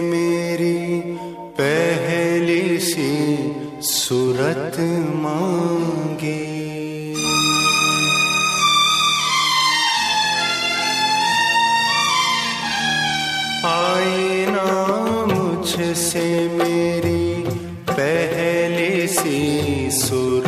मेरी पहली सी सूरत मांगी। आईना मुझसे मेरी पहली सी सूरत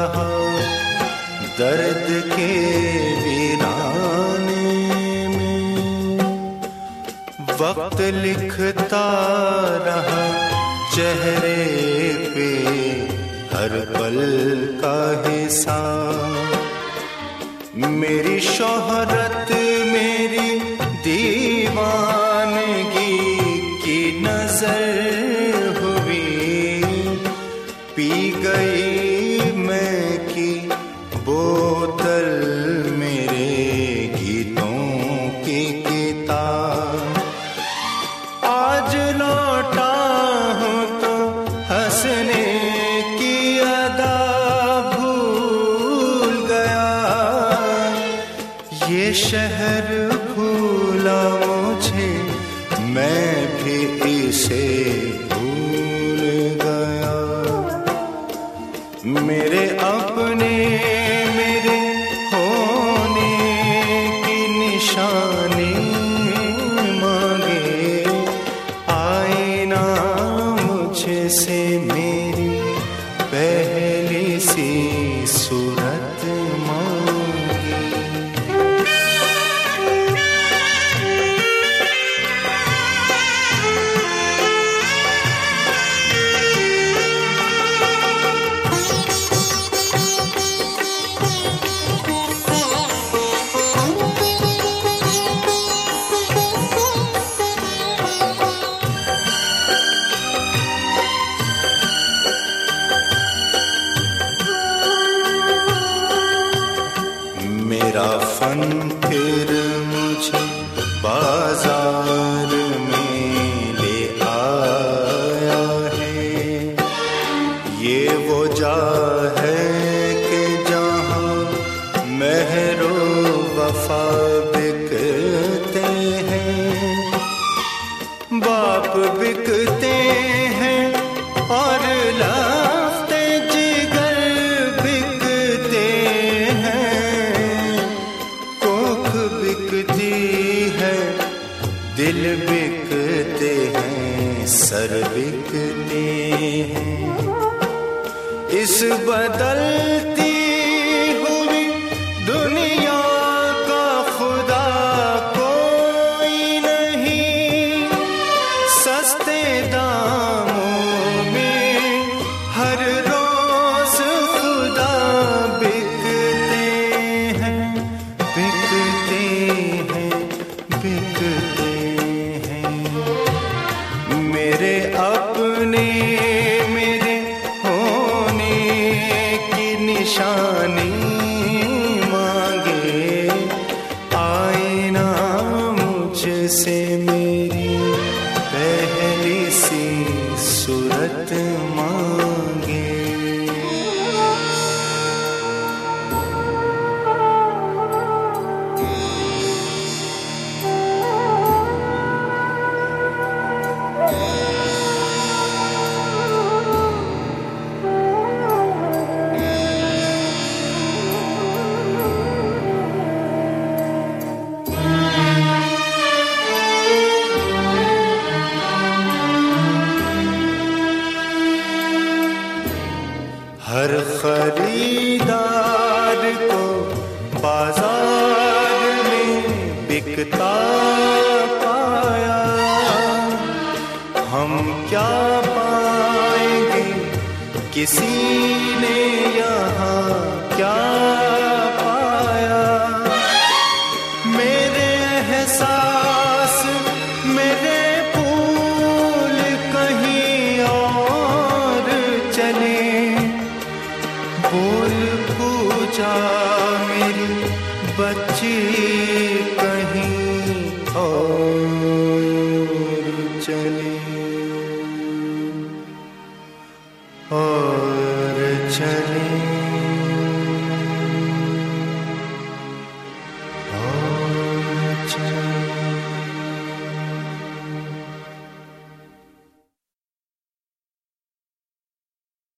ही रहा दर्द के वीराने में वक्त लिखता रहा चेहरे पे हर पल का हिसाब। मेरी शोहरत मेरी ये शहर भूला मुझे, मैं भी इसे भूल गया। मेरे अपने, मेरे होने की निशानी मांगे, आईना मुझसे मेरी मेरा फन फिर मुझे बाज़ार में ले आया है। ये वो जा है कि जहाँ मेहरो वफा दिल बिकते हैं सर बिकते हैं। इस बदलती निशानी मांगे आईना मुझसे मेरी पहली सी सूरत मांगे। खरीदार को बाज़ार में बिकता पाया। हम क्या पाएँगे? किसी ने